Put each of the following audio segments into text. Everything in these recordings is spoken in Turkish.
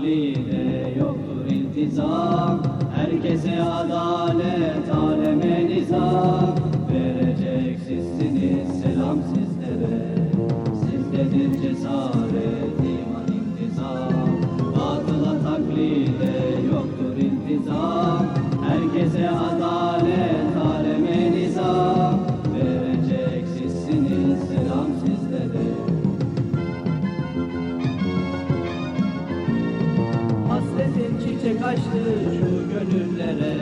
taklide yoktur iltizam Hasretin çiçek açtı şu gönüllere.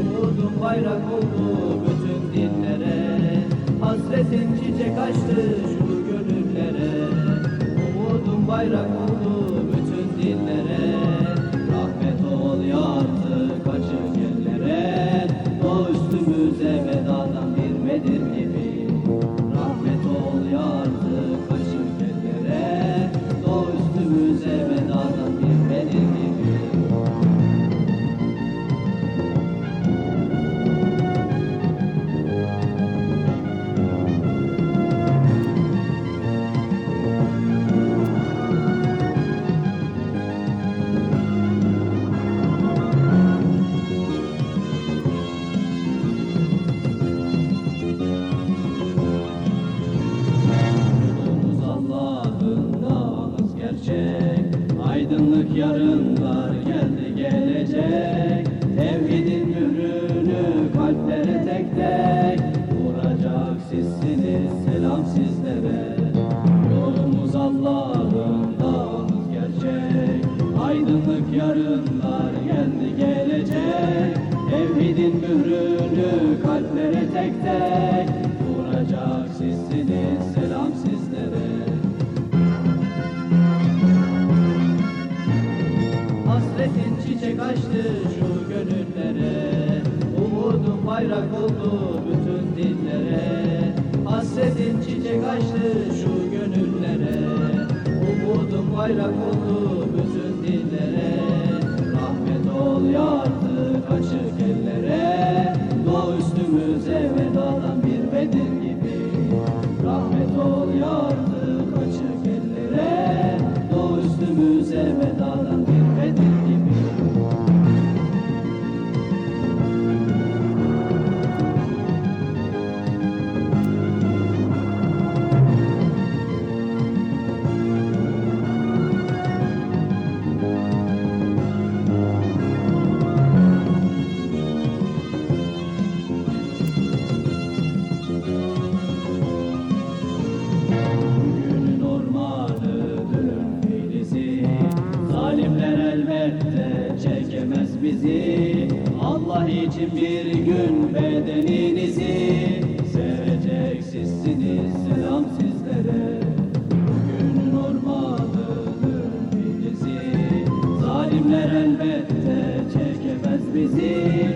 Umudum bayrak oldu bütün dillere Hasretin çiçek açtı şu gönüllere. Umudum bayrak oldu yarınlar geldi gelecek. Tevhidin mührünü kalplere tek tek Vuracak. Sizsiniz selam sizlere. Yolumuz Allah'ın dağımız gerçek. Aydınlık yarınlar geldi gelecek. Tevhidin mührünü kalplere tek tek Hasretin çiçek açtı şu gönüllere. Umudum bayrak oldu bütün dillere. Hasretin çiçek açtı şu gönüllere. Umudum bayrak oldu bütün dillere. Rahmet ol ya artık açık ellere. Doğ üstümüze vedadan bir Bedir gibi. Rahmet ol ya artık açık ellere. Doğ üstümüze vedadan bizi. Allah için bir gün bedeninizi Sevecek sizsiniz selam sizlere. Bugünün ormanı dün filizi Zalimler elbette çekemez bizi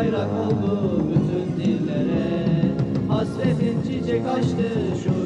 bayrak oldu bütün dillere Hasretin çiçek açtı şu